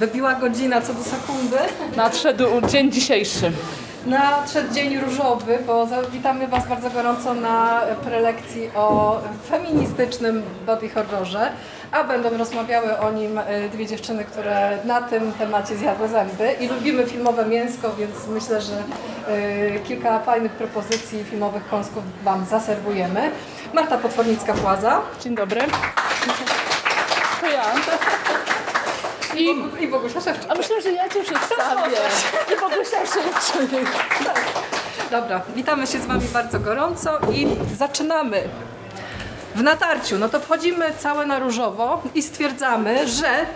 Wybiła godzina co do sekundy. Nadszedł dzień dzisiejszy. Nadszedł dzień różowy, bo witamy Was bardzo gorąco na prelekcji o feministycznym body horrorze, a będą rozmawiały o nim e, dwie dziewczyny, które na tym temacie zjadły zęby i lubimy filmowe mięsko, więc myślę, że e, kilka fajnych propozycji filmowych kąsków Wam zaserwujemy. Marta Potwornicka-Płaza Dzień dobry. To ja. I, i Bogusia Szewczyk. a myślę, że ja Cię przedstawię. I Bogusia Szewczyk. Dobra, witamy się z Wami bardzo gorąco i zaczynamy. W natarciu, no to wchodzimy całe na różowo i stwierdzamy, że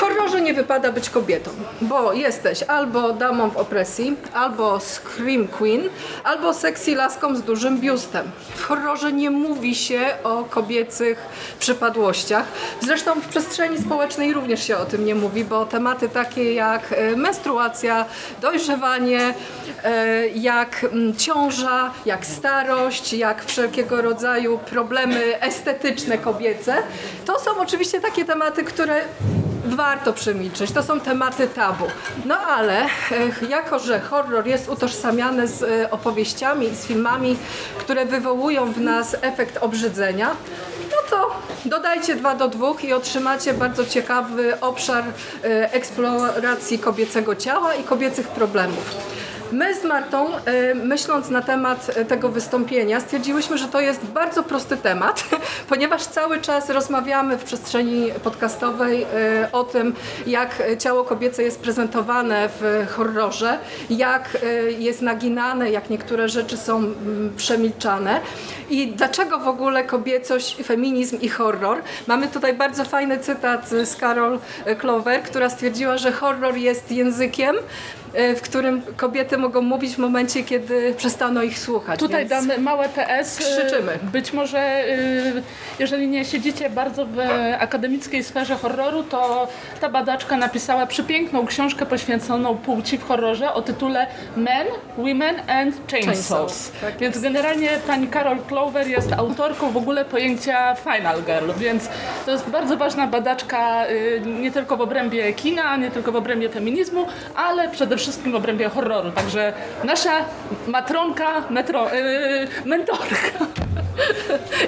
horrorze nie wypada być kobietą, bo jesteś albo damą w opresji, albo scream queen, albo sexy laską z dużym biustem. W horrorze nie mówi się o kobiecych przypadłościach. Zresztą w przestrzeni społecznej również się o tym nie mówi, bo tematy takie jak e, menstruacja, dojrzewanie, e, jak mm, ciąża, jak starość, jak wszelkiego rodzaju problemy estetyczne kobiece, to są oczywiście takie tematy, które warto przemilczeć. To są tematy tabu. No ale e, jako, że horror jest utożsamiany z e, opowieściami i z filmami, które wywołują w nas efekt obrzydzenia, no to dodajcie dwa do dwóch i otrzymacie bardzo ciekawy obszar e, eksploracji kobiecego ciała i kobiecych problemów. My z Martą, e, myśląc na temat e, tego wystąpienia, stwierdziłyśmy, że to jest bardzo prosty temat, ponieważ cały czas rozmawiamy w przestrzeni podcastowej e, o tym, jak ciało kobiece jest prezentowane w horrorze, jak jest naginane, jak niektóre rzeczy są mm, przemilczane i dlaczego w ogóle kobiecość, feminizm i horror. Mamy tutaj bardzo fajny cytat z Carol Clover, która stwierdziła, że horror jest językiem, w którym kobiety mogą mówić w momencie, kiedy przestaną ich słuchać. Tutaj damy małe PS. Krzyczymy. Być może, y, jeżeli nie siedzicie bardzo w akademickiej sferze horroru, to ta badaczka napisała przepiękną książkę poświęconą płci w horrorze o tytule Men, Women and Chainsaws. Tak więc generalnie pani Carol Clover jest autorką w ogóle pojęcia Final Girl, więc to jest bardzo ważna badaczka y, nie tylko w obrębie kina, nie tylko w obrębie feminizmu, ale przede wszystkim w obrębie horroru. Także nasza matronka, metro, y, mentorka.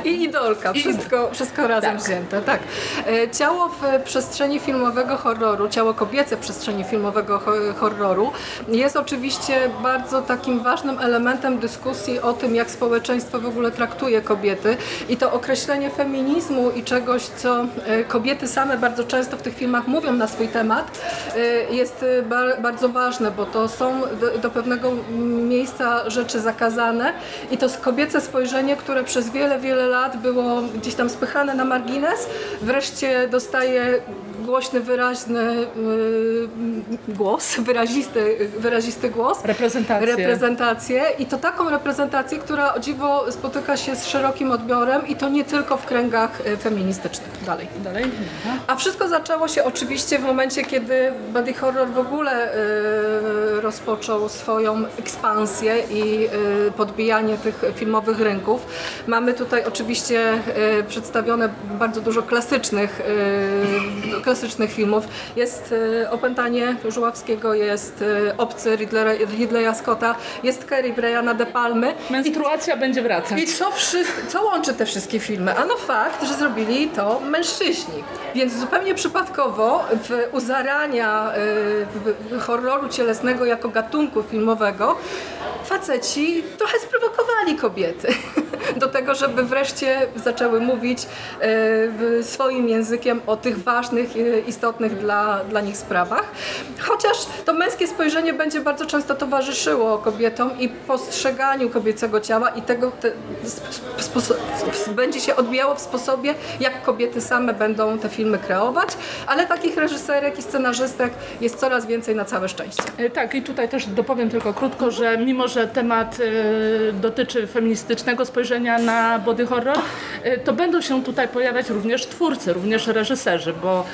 I idolka, wszystko, wszystko razem Tak. wzięte. Tak. E, Ciało w przestrzeni filmowego horroru, ciało kobiece w przestrzeni filmowego ho- horroru jest oczywiście bardzo takim ważnym elementem dyskusji o tym, jak społeczeństwo w ogóle traktuje kobiety i to określenie feminizmu i czegoś, co e, kobiety same bardzo często w tych filmach mówią na swój temat, e, jest ba- bardzo ważne, bo to są do, pewnego miejsca rzeczy zakazane i to kobiece spojrzenie, które przez wiele, wiele lat było gdzieś tam spychane na margines, wreszcie dostaje głośny, wyraźny yy, głos, wyrazisty, wyrazisty głos. Reprezentację. Reprezentację i to taką reprezentację, która o dziwo spotyka się z szerokim odbiorem i to nie tylko w kręgach y, feministycznych. Dalej. Dalej? A wszystko zaczęło się oczywiście w momencie, kiedy body horror w ogóle y, rozpoczął swoją ekspansję i y, podbijanie tych filmowych rynków. Mamy tutaj oczywiście y, przedstawione bardzo dużo klasycznych, y, klasycznych filmów. Jest y, Opętanie Żuławskiego, jest y, Obcy Ridleya Scotta, jest Kerry Briana De Palmy. Menstruacja będzie wracać. I co, wszyscy, co łączy te wszystkie filmy? Ano fakt, że zrobili to mężczyźni. Więc zupełnie przypadkowo w, u zarania y, w, horroru cielesnego jako gatunku filmowego faceci trochę sprowokowali kobiety do tego, żeby wreszcie zaczęły mówić swoim językiem o tych ważnych, istotnych dla, dla nich sprawach. Chociaż to męskie spojrzenie będzie bardzo często towarzyszyło kobietom i postrzeganiu kobiecego ciała i tego te, będzie się odbijało w sposobie, jak kobiety same będą te filmy kreować, ale takich reżyserek i scenarzystek jest coraz więcej na całe szczęście. E, Tak, i tutaj też dopowiem tylko krótko, że mimo, że temat e, dotyczy feministycznego spojrzenia na body horror, e, to będą się tutaj pojawiać również twórcy, również reżyserzy, bo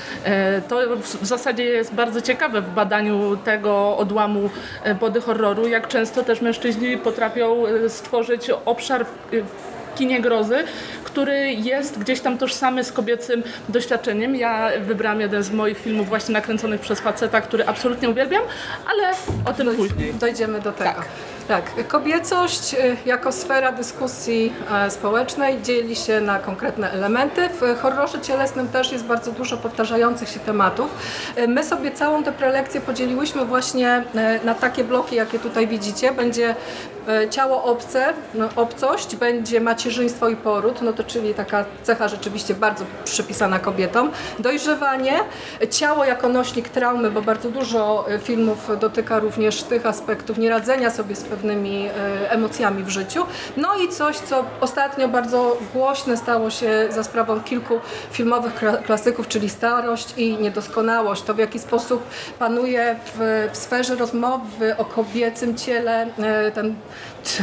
to w, zasadzie jest bardzo ciekawe w badaniu tego odłamu e, body horroru, jak często też mężczyźni potrafią e, stworzyć obszar e, kinie grozy, który jest gdzieś tam tożsamy z kobiecym doświadczeniem. Ja wybrałam jeden z moich filmów właśnie nakręconych przez faceta, który absolutnie uwielbiam, ale o tym później. Dojdziemy do tego. Tak. Tak, kobiecość y, jako sfera dyskusji e, społecznej dzieli się na konkretne elementy. W horrorze cielesnym też jest bardzo dużo powtarzających się tematów. Y, My sobie całą tę prelekcję podzieliłyśmy właśnie e, na takie bloki, jakie tutaj widzicie. Będzie e, ciało obce, no, obcość, będzie macierzyństwo i poród, no to czyli taka cecha rzeczywiście bardzo przypisana kobietom. Dojrzewanie, ciało jako nośnik traumy, bo bardzo dużo e, filmów dotyka również tych aspektów nieradzenia sobie z pewnymi e, emocjami w życiu. No i coś, co ostatnio bardzo głośne stało się za sprawą kilku filmowych kla- klasyków, czyli starość i niedoskonałość. To w jaki sposób panuje w, w sferze rozmowy o kobiecym ciele e, ten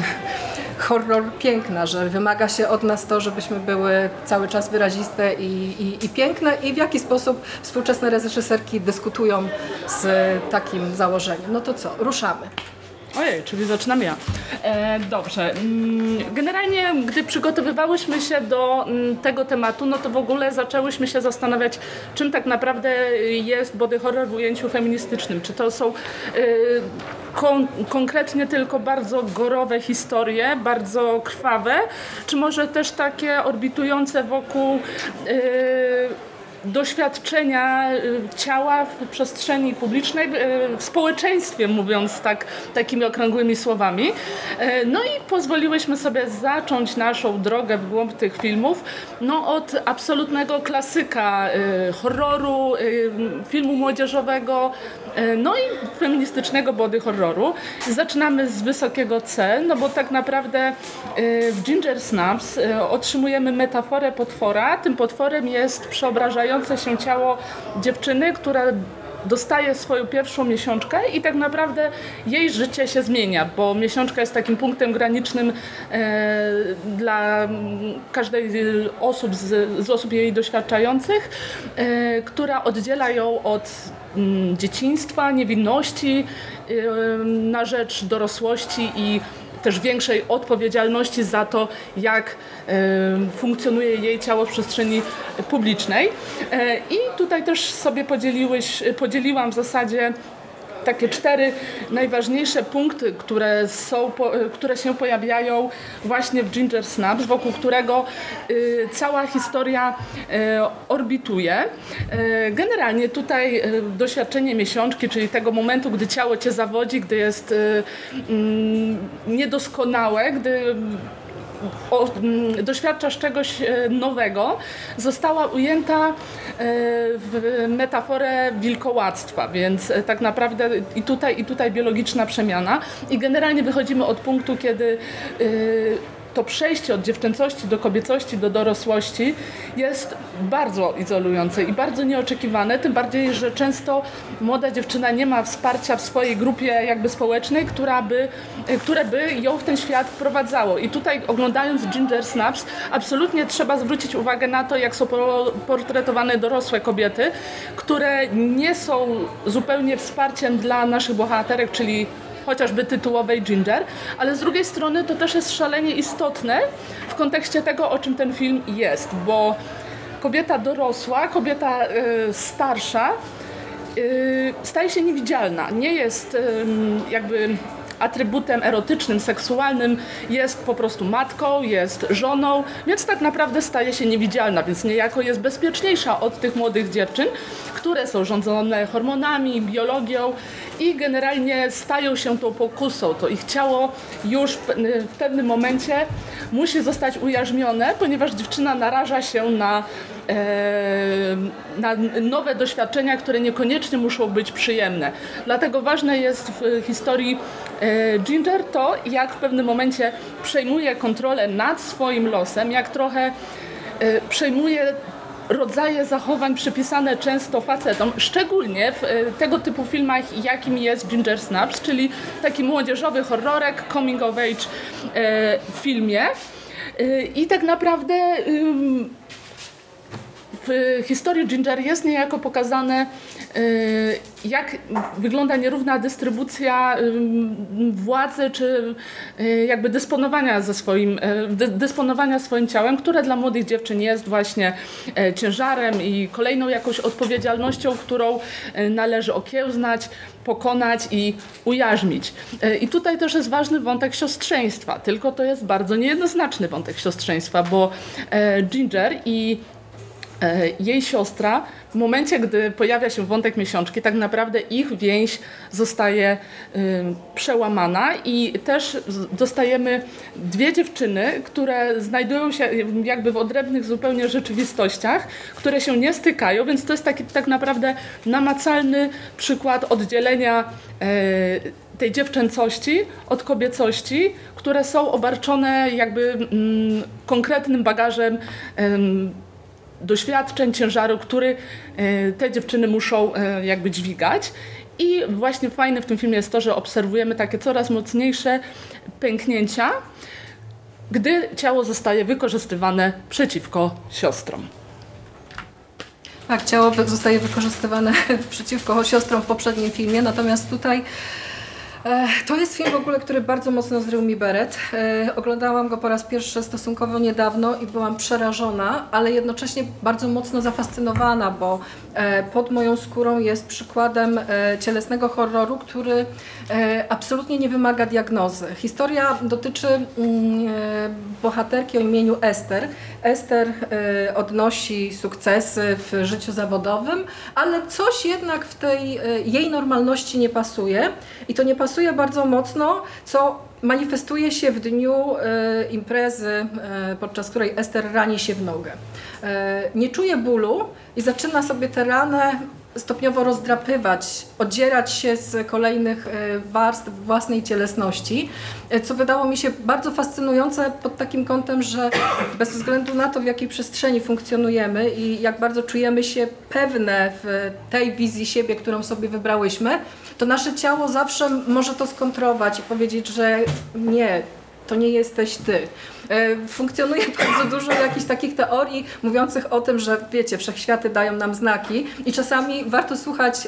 horror piękna, że wymaga się od nas to, żebyśmy były cały czas wyraziste i, i, i piękne i w jaki sposób współczesne reżyserki dyskutują z takim założeniem. No to co, ruszamy. Ojej, czyli zaczynam ja. E, dobrze. Mm, Generalnie, gdy przygotowywałyśmy się do mm, tego tematu, no to w ogóle zaczęłyśmy się zastanawiać, czym tak naprawdę jest body horror w ujęciu feministycznym. Czy to są y, kon- konkretnie tylko bardzo gorowe historie, bardzo krwawe, czy może też takie orbitujące wokół y, doświadczenia y, ciała w przestrzeni publicznej, y, w społeczeństwie, mówiąc tak, takimi okrągłymi słowami. Y, No i pozwoliłyśmy sobie zacząć naszą drogę w głąb tych filmów no, od absolutnego klasyka horroru, filmu młodzieżowego, no i feministycznego body horroru. Zaczynamy z wysokiego C, no bo tak naprawdę w Ginger Snaps otrzymujemy metaforę potwora. Tym potworem jest przeobrażające się ciało dziewczyny, która dostaje swoją pierwszą miesiączkę i tak naprawdę jej życie się zmienia, bo miesiączka jest takim punktem granicznym e, dla każdej osób, z, z osób jej doświadczających, e, która oddziela ją od mm, dzieciństwa, niewinności e, na rzecz dorosłości i też większej odpowiedzialności za to, jak funkcjonuje jej ciało w przestrzeni publicznej. E, I tutaj też sobie podzieliłeś, podzieliłam w zasadzie takie cztery najważniejsze punkty, które, są, które się pojawiają właśnie w Ginger Snaps, wokół którego y, cała historia y, orbituje. Y, generalnie tutaj doświadczenie miesiączki, czyli tego momentu, gdy ciało cię zawodzi, gdy jest mm, niedoskonałe, gdy o, mm, doświadczasz czegoś e, nowego, została ujęta e, w metaforę wilkołactwa, więc e, tak naprawdę i tutaj, i tutaj biologiczna przemiana. I generalnie wychodzimy od punktu, kiedy to przejście od dziewczęcości do kobiecości, do dorosłości jest bardzo izolujące i bardzo nieoczekiwane, tym bardziej, że często młoda dziewczyna nie ma wsparcia w swojej grupie jakby społecznej, która by, które by ją w ten świat wprowadzało. I tutaj oglądając Ginger Snaps absolutnie trzeba zwrócić uwagę na to, jak są po- portretowane dorosłe kobiety, które nie są zupełnie wsparciem dla naszych bohaterek, czyli chociażby tytułowej Ginger, ale z drugiej strony to też jest szalenie istotne w kontekście tego, o czym ten film jest, bo kobieta dorosła, kobieta y, starsza y, staje się niewidzialna, nie jest ym, jakby atrybutem erotycznym, seksualnym, jest po prostu matką, jest żoną, więc tak naprawdę staje się niewidzialna, więc niejako jest bezpieczniejsza od tych młodych dziewczyn, które są rządzone hormonami, biologią i generalnie stają się tą pokusą. To ich ciało już w, pewnym momencie musi zostać ujarzmione, ponieważ dziewczyna naraża się na, na nowe doświadczenia, które niekoniecznie muszą być przyjemne. Dlatego ważne jest w historii e, Ginger to, jak w pewnym momencie przejmuje kontrolę nad swoim losem, jak trochę e, przejmuje rodzaje zachowań przypisane często facetom, szczególnie w e, tego typu filmach, jakim jest Ginger Snaps, czyli taki młodzieżowy horrorek, coming of age e, filmie. E, I tak naprawdę w historii Ginger jest niejako pokazane, y, jak wygląda nierówna dystrybucja y, władzy, czy y, jakby dysponowania ze swoim, dysponowania swoim ciałem, które dla młodych dziewczyn jest właśnie ciężarem i kolejną jakąś odpowiedzialnością, którą należy okiełznać, pokonać i ujarzmić. I tutaj też jest ważny wątek siostrzeństwa, tylko to jest bardzo niejednoznaczny wątek siostrzeństwa, bo Ginger i E, jej siostra, w momencie, gdy pojawia się wątek miesiączki, tak naprawdę ich więź zostaje przełamana i też dostajemy dwie dziewczyny, które znajdują się jakby w odrębnych zupełnie rzeczywistościach, które się nie stykają, więc to jest taki tak naprawdę namacalny przykład oddzielenia y, tej dziewczęcości od kobiecości, które są obarczone jakby mm, konkretnym bagażem doświadczeń, ciężaru, który e, te dziewczyny muszą e, jakby dźwigać. I właśnie fajne w tym filmie jest to, że obserwujemy takie coraz mocniejsze pęknięcia, gdy ciało zostaje wykorzystywane przeciwko siostrom. Tak, ciało zostaje wykorzystywane przeciwko siostrom w poprzednim filmie, natomiast tutaj to jest film w ogóle, który bardzo mocno zrył mi beret. E, oglądałam go po raz pierwszy stosunkowo niedawno i byłam przerażona, ale jednocześnie bardzo mocno zafascynowana, bo e, pod moją skórą jest przykładem cielesnego horroru, który absolutnie nie wymaga diagnozy. Historia dotyczy mm, bohaterki o imieniu Ester. Ester odnosi sukcesy w życiu zawodowym, ale coś jednak w tej jej normalności nie pasuje i to nie pasuje bardzo mocno, co manifestuje się w dniu e, imprezy, e, podczas której Ester rani się w nogę. E, nie czuje bólu i zaczyna sobie tę ranę stopniowo rozdrapywać, odzierać się z kolejnych warstw własnej cielesności, co wydało mi się bardzo fascynujące pod takim kątem, że bez względu na to, w jakiej przestrzeni funkcjonujemy i jak bardzo czujemy się pewne w tej wizji siebie, którą sobie wybrałyśmy, to nasze ciało zawsze może to skontrować i powiedzieć, że nie, to nie jesteś ty. E, funkcjonuje bardzo dużo jakichś takich teorii mówiących o tym, że wiecie, wszechświaty dają nam znaki i czasami warto słuchać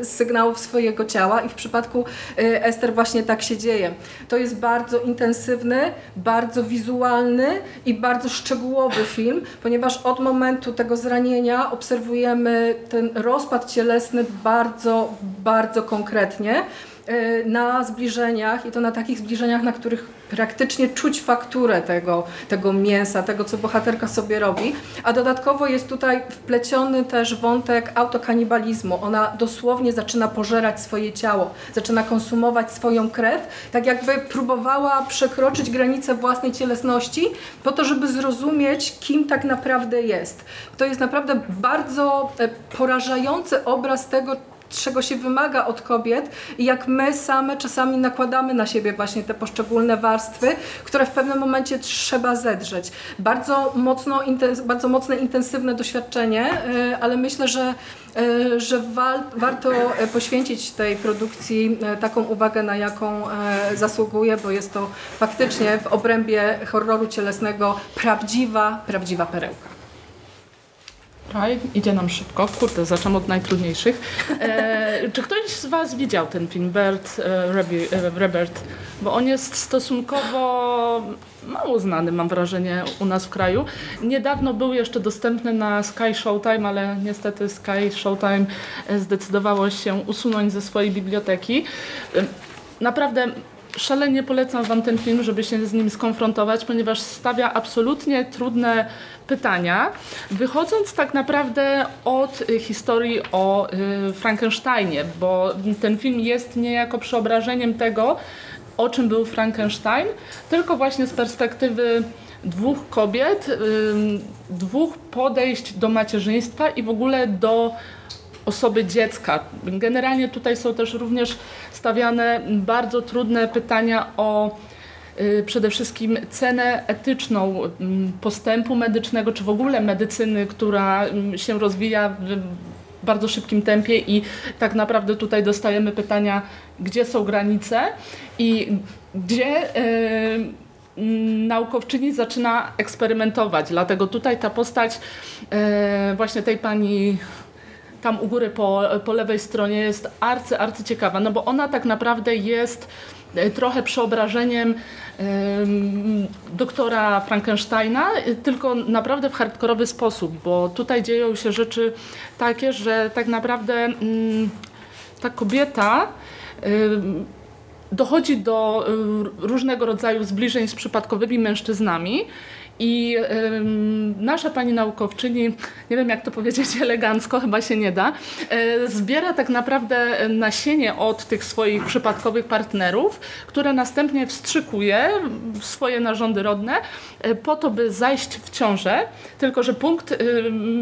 e, sygnałów swojego ciała i w przypadku e, Ester właśnie tak się dzieje. To jest bardzo intensywny, bardzo wizualny i bardzo szczegółowy film, ponieważ od momentu tego zranienia obserwujemy ten rozpad cielesny bardzo, bardzo konkretnie. E, na zbliżeniach i to na takich zbliżeniach, na których praktycznie czuć fakturę tego, tego mięsa, tego co bohaterka sobie robi. A dodatkowo jest tutaj wpleciony też wątek autokanibalizmu. Ona dosłownie zaczyna pożerać swoje ciało, zaczyna konsumować swoją krew, tak jakby próbowała przekroczyć granice własnej cielesności po to, żeby zrozumieć, kim tak naprawdę jest. To jest naprawdę bardzo e, porażający obraz tego, czego się wymaga od kobiet i jak my same czasami nakładamy na siebie właśnie te poszczególne warstwy, które w pewnym momencie trzeba zedrzeć. Bardzo, mocno, bardzo mocne, intensywne doświadczenie, y, ale myślę, że y, że warto poświęcić tej produkcji y, taką uwagę, na jaką zasługuje, bo jest to faktycznie w obrębie horroru cielesnego prawdziwa, prawdziwa perełka. Idzie nam szybko. Kurde, zaczynam od najtrudniejszych. E, czy ktoś z Was widział ten film, Bert e, Rebert? Bo on jest stosunkowo mało znany, mam wrażenie, u nas w kraju. Niedawno był jeszcze dostępny na Sky Showtime, ale niestety Sky Showtime e, zdecydowało się usunąć ze swojej biblioteki. E, naprawdę szalenie polecam Wam ten film, żeby się z nim skonfrontować, ponieważ stawia absolutnie trudne pytania, wychodząc tak naprawdę od y, historii o y, Frankensteinie, bo ten film jest niejako przeobrażeniem tego, o czym był Frankenstein, tylko właśnie z perspektywy dwóch kobiet, dwóch podejść do macierzyństwa i w ogóle do osoby dziecka. Generalnie tutaj są też również stawiane bardzo trudne pytania o y, przede wszystkim cenę etyczną postępu medycznego, czy w ogóle medycyny, która się rozwija w bardzo szybkim tempie i tak naprawdę tutaj dostajemy pytania, gdzie są granice i gdzie y, mm, naukowczyni zaczyna eksperymentować. Dlatego tutaj ta postać e, właśnie tej pani tam u góry po, po lewej stronie jest arcy, arcy ciekawa, no bo ona tak naprawdę jest e, trochę przeobrażeniem em, doktora Frankensteina, e, tylko naprawdę w hardkorowy sposób, bo tutaj dzieją się rzeczy takie, że tak naprawdę mm, ta kobieta dochodzi do y, różnego rodzaju zbliżeń z przypadkowymi mężczyznami. I nasza pani naukowczyni, nie wiem jak to powiedzieć elegancko, chyba się nie da, y, zbiera tak naprawdę nasienie od tych swoich przypadkowych partnerów, które następnie wstrzykuje w swoje narządy rodne y, po to, by zajść w ciążę. Tylko, że punkt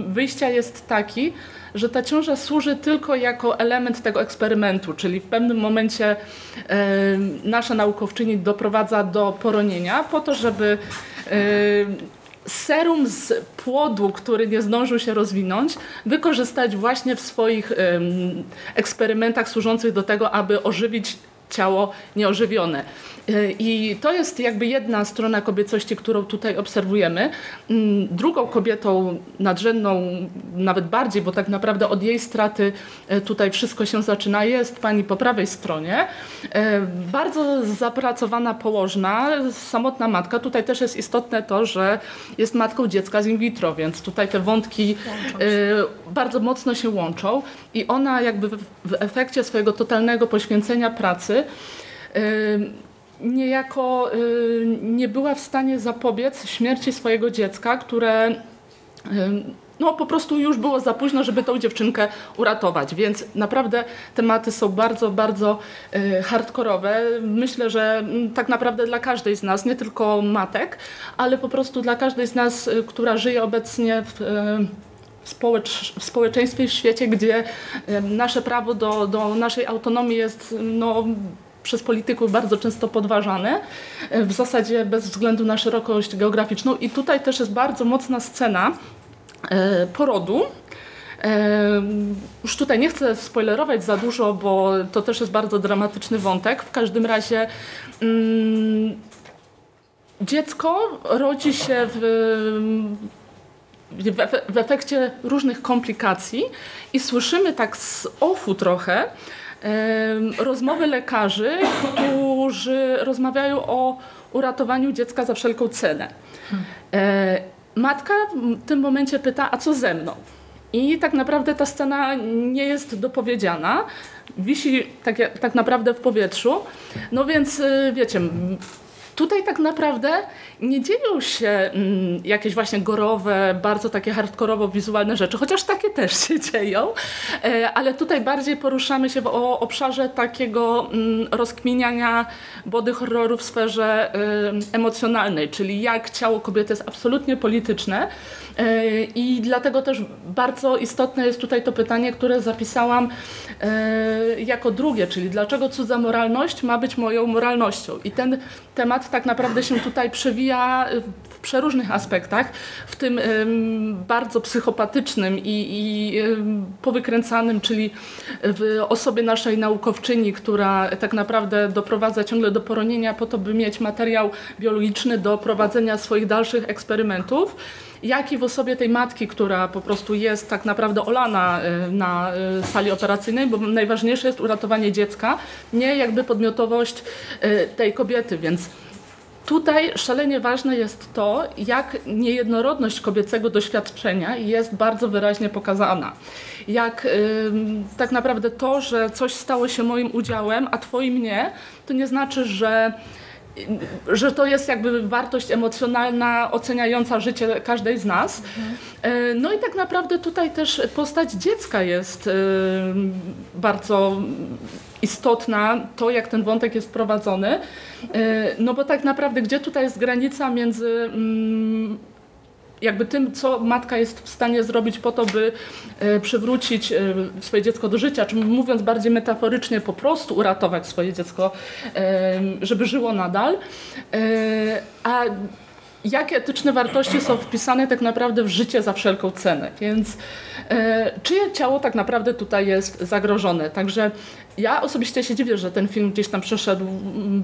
wyjścia jest taki, że ta ciąża służy tylko jako element tego eksperymentu, czyli w pewnym momencie e, nasza naukowczyni doprowadza do poronienia po to, żeby e, serum z płodu, który nie zdążył się rozwinąć, wykorzystać właśnie w swoich eksperymentach służących do tego, aby ożywić ciało nieożywione. I to jest jakby jedna strona kobiecości, którą tutaj obserwujemy. Mm, Drugą kobietą nadrzędną, nawet bardziej, bo tak naprawdę od jej straty e, tutaj wszystko się zaczyna, jest pani po prawej stronie. E, Bardzo zapracowana położna, samotna matka. Tutaj też jest istotne to, że jest matką dziecka z in vitro, więc tutaj te wątki e, bardzo mocno się łączą i ona jakby w, efekcie swojego totalnego poświęcenia pracy niejako y, nie była w stanie zapobiec śmierci swojego dziecka, które y, no po prostu już było za późno, żeby tą dziewczynkę uratować, więc naprawdę tematy są bardzo, bardzo y, hardkorowe. Myślę, że mm, tak naprawdę dla każdej z nas, nie tylko matek, ale po prostu dla każdej z nas, która żyje obecnie w w społecz, w społeczeństwie, w świecie, gdzie nasze prawo do, do naszej autonomii jest no, przez polityków bardzo często podważane, w zasadzie bez względu na szerokość geograficzną. I tutaj też jest bardzo mocna scena e, porodu. E, Już tutaj nie chcę spoilerować za dużo, bo to też jest bardzo dramatyczny wątek. W każdym razie mm, dziecko rodzi się w, w, w efekcie różnych komplikacji i słyszymy tak z ofu trochę rozmowy lekarzy, którzy rozmawiają o uratowaniu dziecka za wszelką cenę. E, matka w tym momencie pyta, a co ze mną? I tak naprawdę ta scena nie jest dopowiedziana, wisi tak, tak naprawdę w powietrzu. No więc y, wiecie, tutaj tak naprawdę nie dzieją się mm, jakieś właśnie gorowe, bardzo takie hardkorowo-wizualne rzeczy, chociaż takie też się dzieją, e, ale tutaj bardziej poruszamy się w o, obszarze takiego mm, rozkminiania body horroru w sferze y, emocjonalnej, czyli jak ciało kobiety jest absolutnie polityczne e, i dlatego też bardzo istotne jest tutaj to pytanie, które zapisałam e, jako drugie, czyli dlaczego cudza moralność ma być moją moralnością? I ten temat tak naprawdę się tutaj przewija w przeróżnych aspektach, w tym bardzo psychopatycznym i, i powykręcanym, czyli w osobie naszej naukowczyni, która tak naprawdę doprowadza ciągle do poronienia po to, by mieć materiał biologiczny do prowadzenia swoich dalszych eksperymentów jak i w osobie tej matki, która po prostu jest tak naprawdę olana y, na y, sali operacyjnej, bo najważniejsze jest uratowanie dziecka, nie jakby podmiotowość y, tej kobiety, więc Tutaj szalenie ważne jest to, jak niejednorodność kobiecego doświadczenia jest bardzo wyraźnie pokazana. Jak ym, tak naprawdę to, że coś stało się moim udziałem, a twoim nie, to nie znaczy, że że to jest jakby wartość emocjonalna oceniająca życie każdej z nas. E, No i tak naprawdę tutaj też postać dziecka jest bardzo istotna, to jak ten wątek jest prowadzony. E, No bo tak naprawdę gdzie tutaj jest granica między mm, jakby tym, co matka jest w stanie zrobić po to, by e, przywrócić e, swoje dziecko do życia, czy mówiąc bardziej metaforycznie, po prostu uratować swoje dziecko, żeby żyło nadal. A jakie etyczne wartości są wpisane tak naprawdę w życie za wszelką cenę. Więc e, czyje ciało tak naprawdę tutaj jest zagrożone. Także ja osobiście się dziwię, że ten film gdzieś tam przeszedł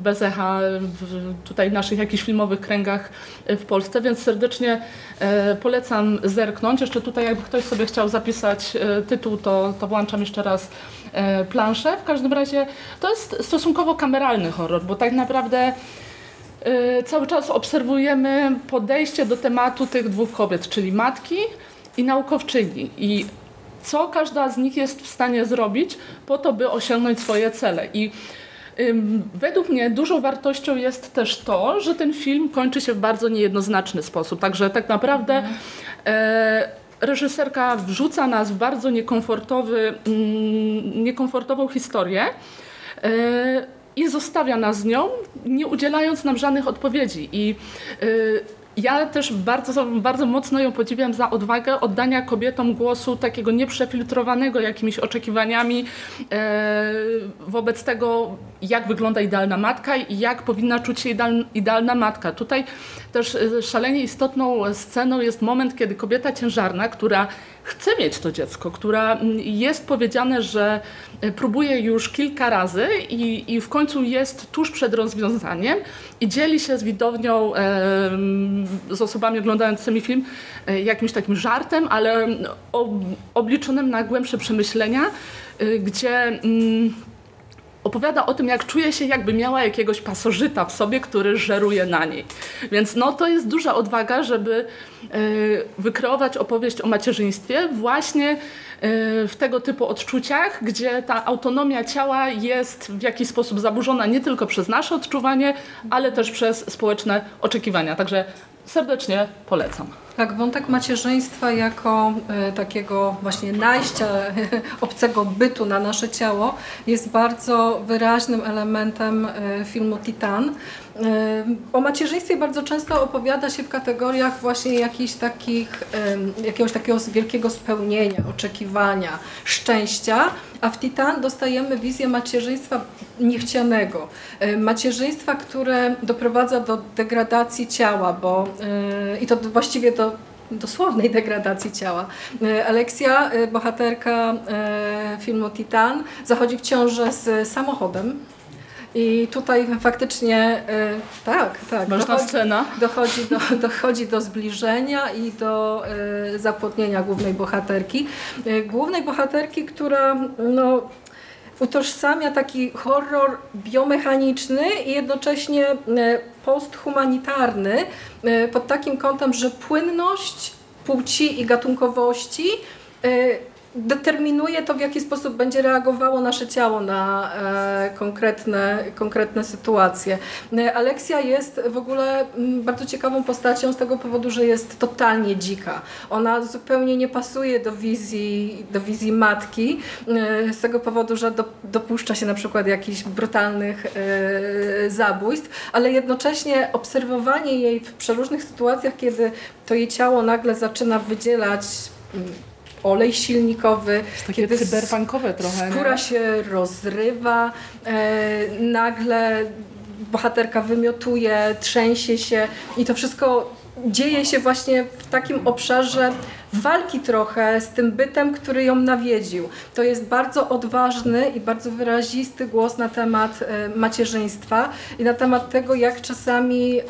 bez echa w tutaj naszych jakichś filmowych kręgach w Polsce, więc serdecznie e, polecam zerknąć. Jeszcze tutaj jakby ktoś sobie chciał zapisać e, tytuł, to, to włączam jeszcze raz e, planszę. W każdym razie to jest stosunkowo kameralny horror, bo tak naprawdę e, cały czas obserwujemy podejście do tematu tych dwóch kobiet, czyli matki i naukowczyni. I co każda z nich jest w stanie zrobić po to, by osiągnąć swoje cele. I według mnie dużą wartością jest też to, że ten film kończy się w bardzo niejednoznaczny sposób. Także tak naprawdę e, reżyserka wrzuca nas w bardzo niekomfortowy, mm, niekomfortową historię. E, i zostawia nas z nią, nie udzielając nam żadnych odpowiedzi. I y, ja też bardzo, bardzo mocno ją podziwiam za odwagę oddania kobietom głosu takiego nieprzefiltrowanego jakimiś oczekiwaniami e, wobec tego, jak wygląda idealna matka i jak powinna czuć się ideal, idealna matka. Tutaj też e, szalenie istotną sceną jest moment, kiedy kobieta ciężarna, która chce mieć to dziecko, która mm, jest powiedziane, że e, próbuje już kilka razy i, i w końcu jest tuż przed rozwiązaniem i dzieli się z widownią, z osobami oglądającymi film e, jakimś takim żartem, ale ob, obliczonym na głębsze przemyślenia, gdzie mm, opowiada o tym, jak czuje się, jakby miała jakiegoś pasożyta w sobie, który żeruje na niej. Więc no, to jest duża odwaga, żeby e, wykreować opowieść o macierzyństwie właśnie e, w tego typu odczuciach, gdzie ta autonomia ciała jest w jakiś sposób zaburzona nie tylko przez nasze odczuwanie, ale też przez społeczne oczekiwania. Także serdecznie polecam. Tak, wątek macierzyństwa jako e, takiego właśnie najścia obcego bytu na nasze ciało jest bardzo wyraźnym elementem e, filmu Titan. O macierzyństwie bardzo często opowiada się w kategoriach właśnie jakichś takich, jakiegoś takiego wielkiego spełnienia, oczekiwania, szczęścia, a w Titan dostajemy wizję macierzyństwa niechcianego. Macierzyństwa, które doprowadza do degradacji ciała, bo e, i to właściwie do dosłownej degradacji ciała. E, Aleksja, e, bohaterka filmu Titan, zachodzi w ciążę z samochodem. I tutaj faktycznie e, tak, tak. Ważna dochodzi- scena. Dochodzi do, dochodzi do zbliżenia i do e, zapłodnienia głównej bohaterki. E, głównej bohaterki, która no, utożsamia taki horror biomechaniczny i jednocześnie posthumanitarny pod takim kątem, że płynność płci i gatunkowości determinuje to, w jaki sposób będzie reagowało nasze ciało na e, konkretne, konkretne sytuacje. E, Aleksja jest w ogóle mm, bardzo ciekawą postacią z tego powodu, że jest totalnie dzika. Ona zupełnie nie pasuje do wizji, do wizji matki, e, z tego powodu, że do, dopuszcza się na przykład jakichś brutalnych e, zabójstw, ale jednocześnie obserwowanie jej w przeróżnych sytuacjach, kiedy to jej ciało nagle zaczyna wydzielać mm, olej silnikowy, Takie kiedy cyberpunkowe trochę. nie? skóra się rozrywa, e, nagle bohaterka wymiotuje, trzęsie się i to wszystko dzieje się właśnie w takim obszarze walki trochę z tym bytem, który ją nawiedził. To jest bardzo odważny i bardzo wyrazisty głos na temat e, macierzyństwa i na temat tego, jak czasami e,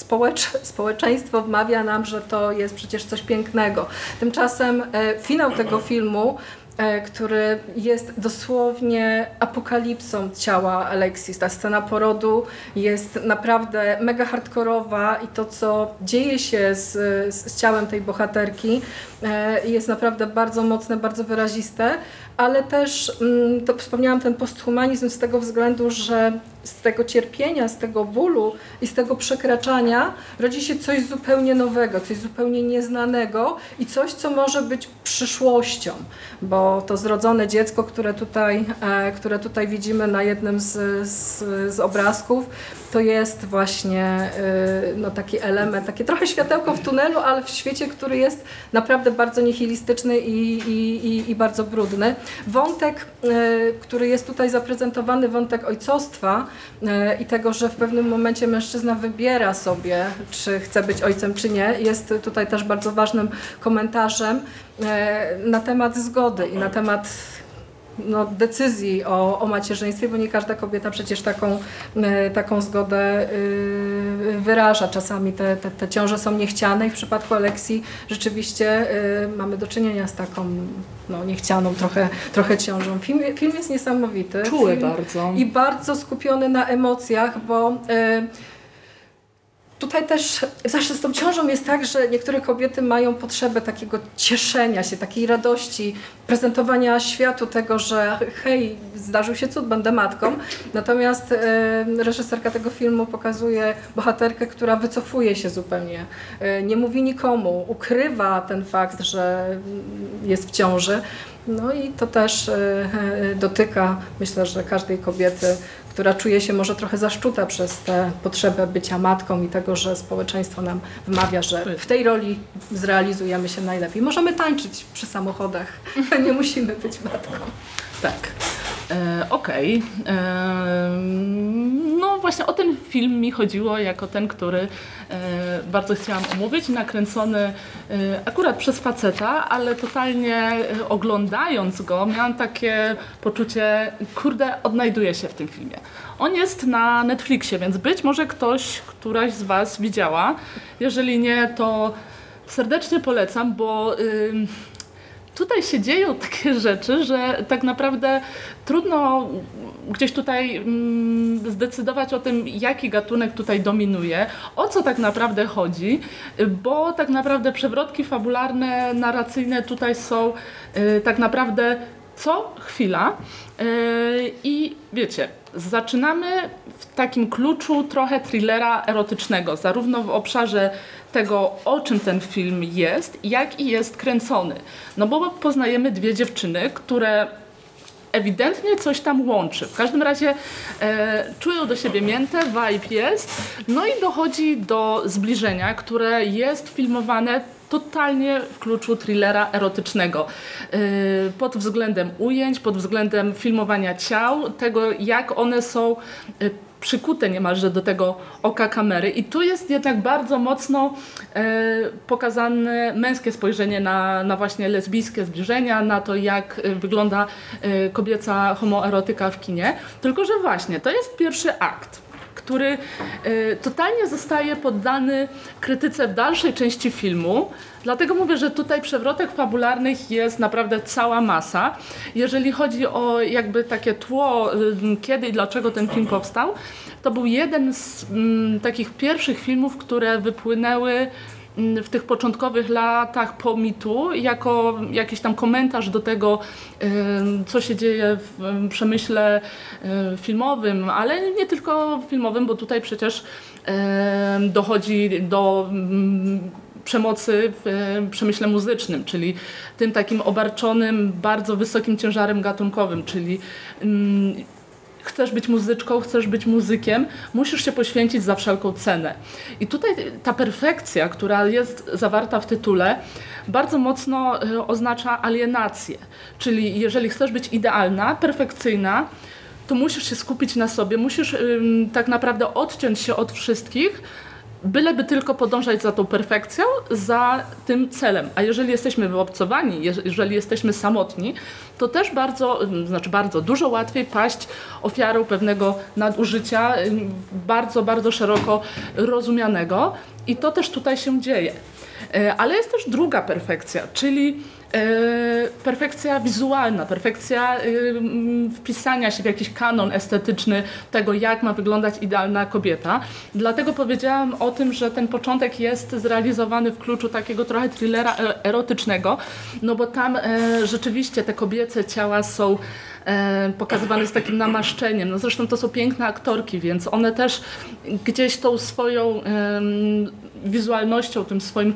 społecz, społeczeństwo wmawia nam, że to jest przecież coś pięknego. Tymczasem e, finał tego filmu, e, który jest dosłownie apokalipsą ciała Alexis. Ta scena porodu jest naprawdę mega hardkorowa i to, co dzieje się z, z, ciałem tej bohaterki, e, jest naprawdę bardzo mocne, bardzo wyraziste, ale też, mm, to wspomniałam, ten posthumanizm z tego względu, że z tego cierpienia, z tego bólu i z tego przekraczania rodzi się coś zupełnie nowego, coś zupełnie nieznanego i coś, co może być przyszłością, bo to zrodzone dziecko, które tutaj, e, które tutaj widzimy na jednym z, z, z obrazków, to jest właśnie e, no, taki element, takie trochę światełko w tunelu, ale w świecie, który jest naprawdę bardzo nihilistyczny i, i, i, i bardzo brudny. Wątek, e, który jest tutaj zaprezentowany, wątek ojcostwa, i tego, że w pewnym momencie mężczyzna wybiera sobie, czy chce być ojcem, czy nie, jest tutaj też bardzo ważnym komentarzem e, na temat zgody i na temat no, decyzji o, o macierzyństwie, bo nie każda kobieta przecież taką, e, taką zgodę y, wyraża. Czasami te, te, te ciąże są niechciane i w przypadku Aleksji rzeczywiście y, mamy do czynienia z taką no, niechcianą trochę, trochę ciążą. Film, film jest niesamowity. Czuły film, bardzo. I bardzo skupiony na emocjach, bo... Tutaj też zawsze z tą ciążą jest tak, że niektóre kobiety mają potrzebę takiego cieszenia się, takiej radości, prezentowania światu tego, że hej, zdarzył się cud, będę matką. Natomiast reżyserka tego filmu pokazuje bohaterkę, która wycofuje się zupełnie, e, nie mówi nikomu, ukrywa ten fakt, że jest w ciąży. No i to też e, e, dotyka, myślę, że każdej kobiety, która czuje się może trochę zaszczuta przez tę potrzebę bycia matką i tego, że społeczeństwo nam wymawia, że w tej roli zrealizujemy się najlepiej. Możemy tańczyć przy samochodach, nie musimy być matką. Tak. E, Okej. E, No właśnie o ten film mi chodziło jako ten, który e, bardzo chciałam omówić, nakręcony e, akurat przez faceta, ale totalnie e, oglądając go miałam takie poczucie, kurde, odnajduję się w tym filmie. On jest na Netflixie, więc być może ktoś, któraś z Was widziała. Jeżeli nie, to serdecznie polecam, bo... tutaj się dzieją takie rzeczy, że tak naprawdę trudno gdzieś tutaj mm, zdecydować o tym, jaki gatunek tutaj dominuje, o co tak naprawdę chodzi, bo tak naprawdę przewrotki fabularne, narracyjne tutaj są y, tak naprawdę co chwila. Y, i wiecie, zaczynamy w takim kluczu trochę thrillera erotycznego, zarówno w obszarze tego, o czym ten film jest, jak i jest kręcony. No bo poznajemy dwie dziewczyny, które ewidentnie coś tam łączy. W każdym razie e, czują do siebie miętę, vibe jest, no i dochodzi do zbliżenia, które jest filmowane totalnie w kluczu thrillera erotycznego. E, pod względem ujęć, pod względem filmowania ciał, tego jak one są e, przykute niemalże do tego oka kamery. I tu jest jednak bardzo mocno e, pokazane męskie spojrzenie na, na właśnie lesbijskie zbliżenia, na to jak e, wygląda e, kobieca homoerotyka w kinie. Tylko, że właśnie to jest pierwszy akt który e, totalnie zostaje poddany krytyce w dalszej części filmu. Dlatego mówię, że tutaj przewrotek fabularnych jest naprawdę cała masa. Jeżeli chodzi o jakby takie tło, y, kiedy i dlaczego ten film powstał, to był jeden z mm, takich pierwszych filmów, które wypłynęły w tych początkowych latach po mitu jako jakiś tam komentarz do tego, co się dzieje w przemyśle filmowym, ale nie tylko filmowym, bo tutaj przecież dochodzi do ym, przemocy w przemyśle muzycznym, czyli tym takim obarczonym bardzo wysokim ciężarem gatunkowym, czyli mm, chcesz być muzyczką, chcesz być muzykiem, musisz się poświęcić za wszelką cenę. I tutaj ta perfekcja, która jest zawarta w tytule, bardzo mocno e, oznacza alienację. Czyli jeżeli chcesz być idealna, perfekcyjna, to musisz się skupić na sobie, musisz tak naprawdę odciąć się od wszystkich, byleby tylko podążać za tą perfekcją, za tym celem. A jeżeli jesteśmy wyobcowani, jeż- jeżeli jesteśmy samotni, to też bardzo, ym, znaczy bardzo dużo łatwiej paść ofiarą pewnego nadużycia, ym, bardzo, bardzo szeroko rozumianego i to też tutaj się dzieje. E, Ale jest też druga perfekcja, czyli perfekcja wizualna, perfekcja e, mm, wpisania się w jakiś kanon estetyczny tego, jak ma wyglądać idealna kobieta. Dlatego powiedziałam o tym, że ten początek jest zrealizowany w kluczu takiego trochę thrillera e- erotycznego, no bo tam e, rzeczywiście te kobiece ciała są e, pokazywane z takim namaszczeniem. No zresztą to są piękne aktorki, więc one też gdzieś tą swoją wizualnością, tym swoim,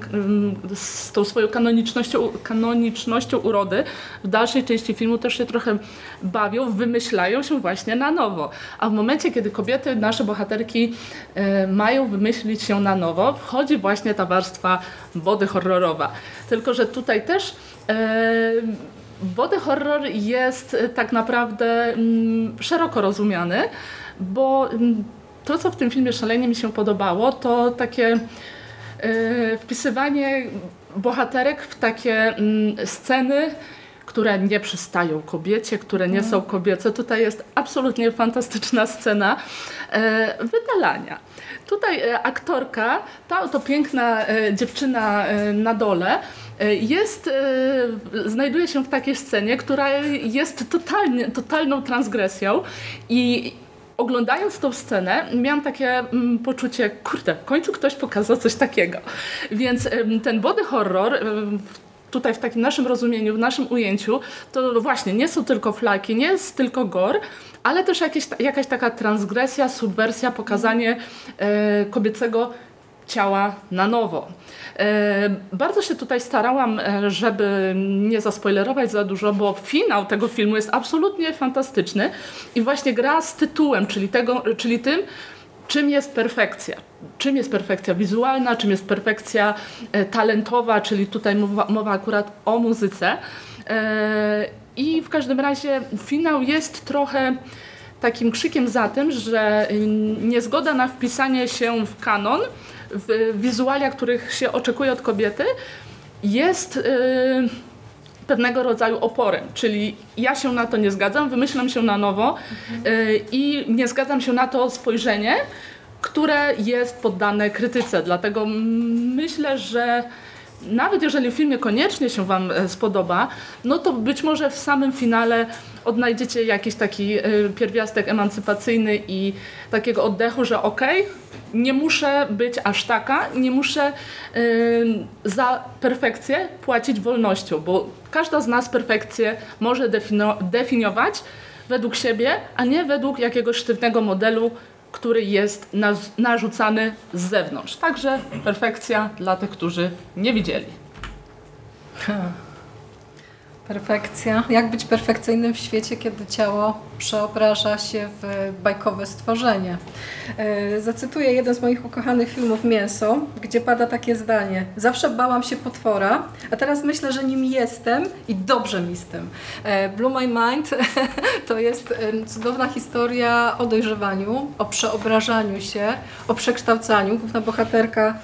z tą swoją kanonicznością, kanonicznością urody w dalszej części filmu też się trochę bawią, wymyślają się właśnie na nowo. A w momencie, kiedy kobiety, nasze bohaterki e, mają wymyślić się na nowo, wchodzi właśnie ta warstwa wody horrorowa. Tylko, że tutaj też Body horror jest tak naprawdę mm, szeroko rozumiany, bo mm, to, co w tym filmie szalenie mi się podobało, to takie e, wpisywanie bohaterek w takie mm, sceny, które nie przystają kobiecie, które nie są kobiece. Tutaj jest absolutnie fantastyczna scena e, wydalania. Tutaj e, aktorka, ta oto piękna e, dziewczyna e, na dole, e, jest, znajduje się w takiej scenie, która jest totalnie, totalną transgresją i oglądając tą scenę, miałam takie mm, poczucie, kurde, w końcu ktoś pokazał coś takiego. Więc ten body horror tutaj w takim naszym rozumieniu, w naszym ujęciu, to właśnie nie są tylko flaki, nie jest tylko gore, ale też jakieś, jakaś taka transgresja, subwersja, pokazanie e, kobiecego ciała na nowo. E, bardzo się tutaj starałam, e, żeby nie zaspoilerować za dużo, bo finał tego filmu jest absolutnie fantastyczny i właśnie gra z tytułem, czyli, tego, czyli tym, czym jest perfekcja. Czym jest perfekcja wizualna, czym jest perfekcja e, talentowa, czyli tutaj mowa, mowa akurat o muzyce. I w każdym razie finał jest trochę takim krzykiem za tym, że niezgoda na wpisanie się w kanon, wizualia, których się oczekuje od kobiety, jest y, pewnego rodzaju oporem. Czyli ja się na to nie zgadzam, wymyślam się na nowo y, i nie zgadzam się na to spojrzenie, które jest poddane krytyce. Dlatego mm, myślę, że nawet jeżeli film niekoniecznie się Wam e, spodoba, no to być może w samym finale odnajdziecie jakiś taki e, pierwiastek emancypacyjny i takiego oddechu, że okej, nie muszę być aż taka, nie muszę e, za perfekcję płacić wolnością, bo każda z nas perfekcję może definiować według siebie, a nie według jakiegoś sztywnego modelu, który jest narzucany z zewnątrz. Także perfekcja dla tych, którzy nie widzieli. Perfekcja. Jak być perfekcyjnym w świecie, kiedy ciało przeobraża się w bajkowe stworzenie? E, Zacytuję jeden z moich ukochanych filmów Mięso, gdzie pada takie zdanie. Zawsze bałam się potwora, a teraz myślę, że nim jestem i dobrze mi z tym. E, Blue My Mind to jest cudowna historia o dojrzewaniu, o przeobrażaniu się, o przekształcaniu. Główna bohaterka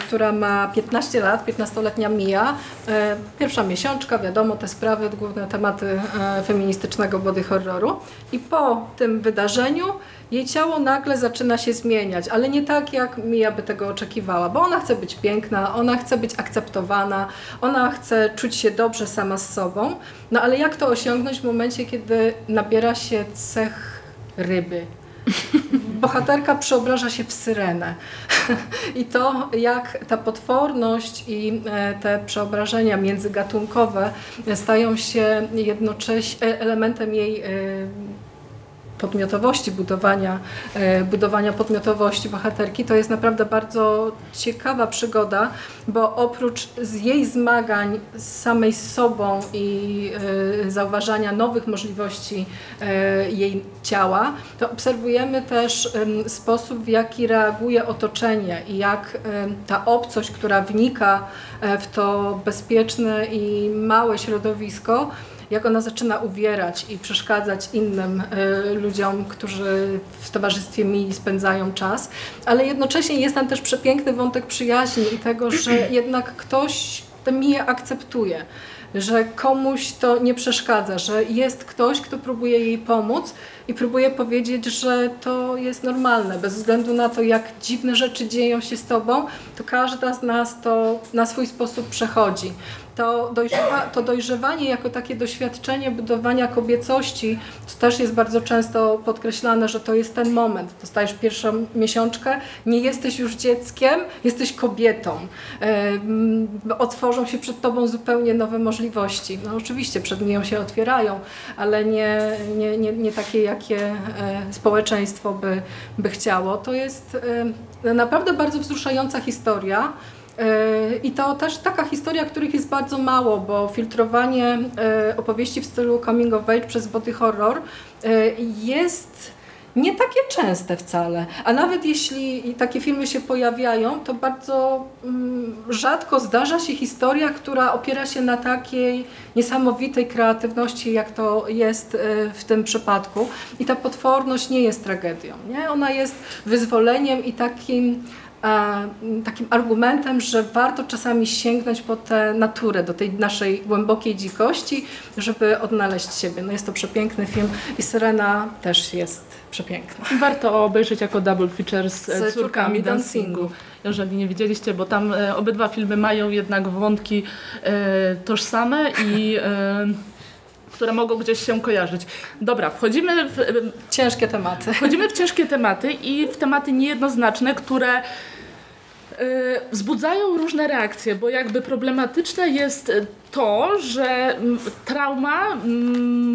która ma 15 lat, 15-letnia Mia. E, Pierwsza miesiączka, wiadomo, te sprawy, główne tematy e, feministycznego body horroru. I po tym wydarzeniu jej ciało nagle zaczyna się zmieniać, ale nie tak, jak Mia by tego oczekiwała, bo ona chce być piękna, ona chce być akceptowana, ona chce czuć się dobrze sama z sobą. No ale jak to osiągnąć w momencie, kiedy nabiera się cech ryby? bohaterka przeobraża się w syrenę. I to, jak ta potworność i e, te przeobrażenia międzygatunkowe stają się jednocześnie elementem jej e, podmiotowości, budowania, e, budowania podmiotowości bohaterki, to jest naprawdę bardzo ciekawa przygoda, bo oprócz z jej zmagań z samej z sobą i e, zauważania nowych możliwości e, jej ciała, to obserwujemy też sposób, w jaki reaguje otoczenie i jak ta obcość, która wnika w to bezpieczne i małe środowisko, jak ona zaczyna uwierać i przeszkadzać innym y, ludziom, którzy w towarzystwie Mii spędzają czas, ale jednocześnie jest tam też przepiękny wątek przyjaźni i tego, że jednak ktoś tę Mię akceptuje, że komuś to nie przeszkadza, że jest ktoś, kto próbuje jej pomóc i próbuje powiedzieć, że to jest normalne, bez względu na to, jak dziwne rzeczy dzieją się z tobą, to każda z nas to na swój sposób przechodzi to, dojrzewa, to dojrzewanie jako takie doświadczenie budowania kobiecości, to też jest bardzo często podkreślane, że to jest ten moment. Dostajesz pierwszą miesiączkę, nie jesteś już dzieckiem, jesteś kobietą. Otworzą się przed tobą zupełnie nowe możliwości. No oczywiście przed nią się otwierają, ale nie, nie, nie, nie takie, jakie e, społeczeństwo by, by chciało. To jest naprawdę bardzo wzruszająca historia. Yy, I to też taka historia, których jest bardzo mało, bo filtrowanie yy, opowieści w stylu coming of age przez body horror yy, jest nie takie częste wcale. A nawet jeśli takie filmy się pojawiają, to bardzo mm, rzadko zdarza się historia, która opiera się na takiej niesamowitej kreatywności, jak to jest w tym przypadku. I ta potworność nie jest tragedią. Nie? Ona jest wyzwoleniem i takim takim argumentem, że warto czasami sięgnąć po tę naturę, do tej naszej głębokiej dzikości, żeby odnaleźć siebie. No jest to przepiękny film i Syrena też jest przepiękna. Warto obejrzeć jako double feature z, z córkami dancingu. Jeżeli nie widzieliście, bo tam e, obydwa filmy mają jednak wątki e, tożsame i e, które mogą gdzieś się kojarzyć. Dobra, wchodzimy w... Ciężkie tematy. Wchodzimy w ciężkie tematy i w tematy niejednoznaczne, które y, wzbudzają różne reakcje, bo jakby problematyczne jest to, że trauma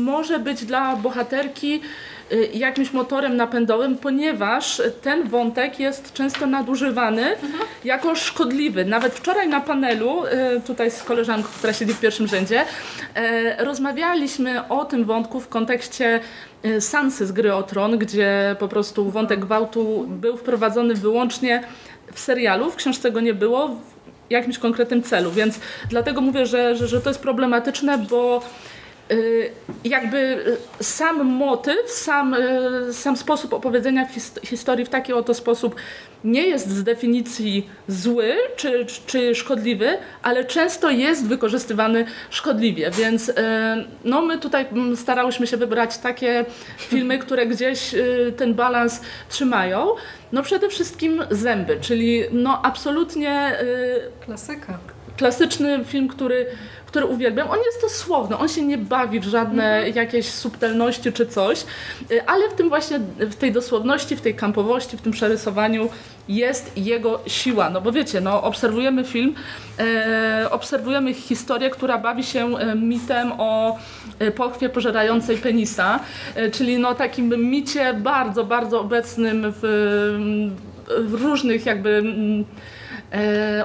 może być dla bohaterki Y, jakimś motorem napędowym, ponieważ ten wątek jest często nadużywany mhm. jako szkodliwy. Nawet wczoraj na panelu, y, tutaj z koleżanką, która siedzi w pierwszym rzędzie, y, rozmawialiśmy o tym wątku w kontekście Sansy z gry o tron, gdzie po prostu wątek gwałtu był wprowadzony wyłącznie w serialu, w książce go nie było, w jakimś konkretnym celu, więc dlatego mówię, że, że, że to jest problematyczne, bo Y, jakby y, sam motyw, sam, y, sam sposób opowiedzenia historii w taki oto sposób nie jest z definicji zły czy, czy szkodliwy, ale często jest wykorzystywany szkodliwie, więc no my tutaj starałyśmy się wybrać takie filmy, które gdzieś ten balans trzymają. No przede wszystkim Zęby, czyli no absolutnie... Klasyka. Klasyczny film, który który uwielbiam. On jest dosłowny, on się nie bawi w żadne mhm. jakieś subtelności czy coś, y, ale w tym właśnie, w tej dosłowności, w tej kampowości, w tym przerysowaniu jest jego siła. No bo wiecie, no, obserwujemy film, e, obserwujemy historię, która bawi się e, mitem o pochwie pożerającej penisa, e, czyli no takim micie bardzo, bardzo obecnym w, w różnych jakby E,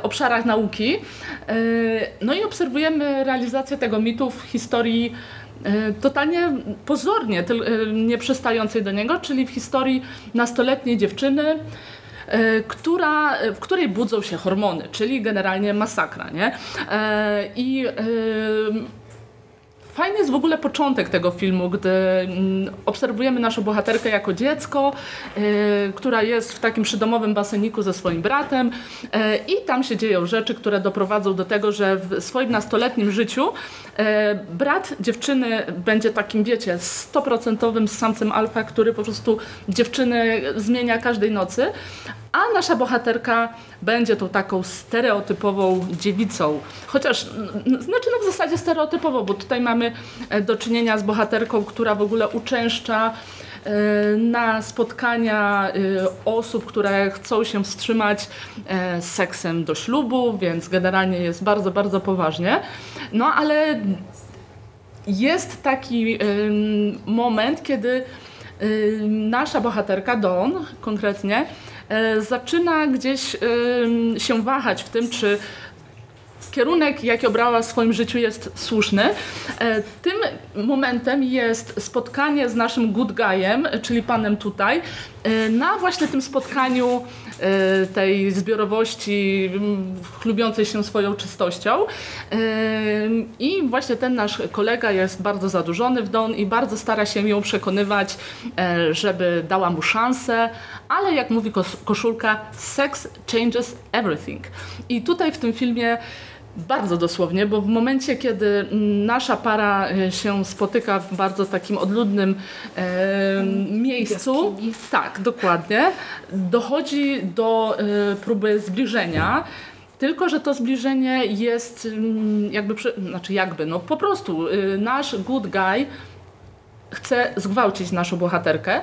obszarach nauki. E, no i obserwujemy realizację tego mitu w historii e, totalnie pozornie nie przystającej do niego, czyli w historii nastoletniej dziewczyny, która, w której budzą się hormony, czyli generalnie masakra. Nie? I Fajny jest w ogóle początek tego filmu, gdy mm, obserwujemy naszą bohaterkę jako dziecko, yy, która jest w takim przydomowym baseniku ze swoim bratem yy, i tam się dzieją rzeczy, które doprowadzą do tego, że w swoim nastoletnim życiu brat dziewczyny będzie takim, wiecie, stoprocentowym samcem alfa, który po prostu dziewczyny zmienia każdej nocy, a nasza bohaterka będzie tą taką stereotypową dziewicą. Chociaż, znaczy no w zasadzie stereotypowo, bo tutaj mamy e, do czynienia z bohaterką, która w ogóle uczęszcza e, na spotkania e, osób, które chcą się wstrzymać z seksem do ślubu, więc generalnie jest bardzo, bardzo poważnie. No ale jest taki moment, kiedy nasza bohaterka, Dawn konkretnie, zaczyna gdzieś się wahać w tym, czy kierunek, jaki obrała w swoim życiu jest słuszny. E, tym momentem jest spotkanie z naszym good guyem, czyli panem tutaj, e, na właśnie tym spotkaniu tej zbiorowości chlubiącej się swoją czystością. I właśnie ten nasz kolega jest bardzo zadłużony w Don i bardzo stara się ją przekonywać, żeby dała mu szansę, ale jak mówi koszulka, sex changes everything. I tutaj w tym filmie bardzo dosłownie, bo w momencie, kiedy nasza para e, się spotyka w bardzo takim odludnym e, miejscu, tak, dokładnie, dochodzi do e, próby zbliżenia. Tylko, że to zbliżenie jest mm, jakby, znaczy jakby, no po prostu e, nasz good guy chce zgwałcić naszą bohaterkę.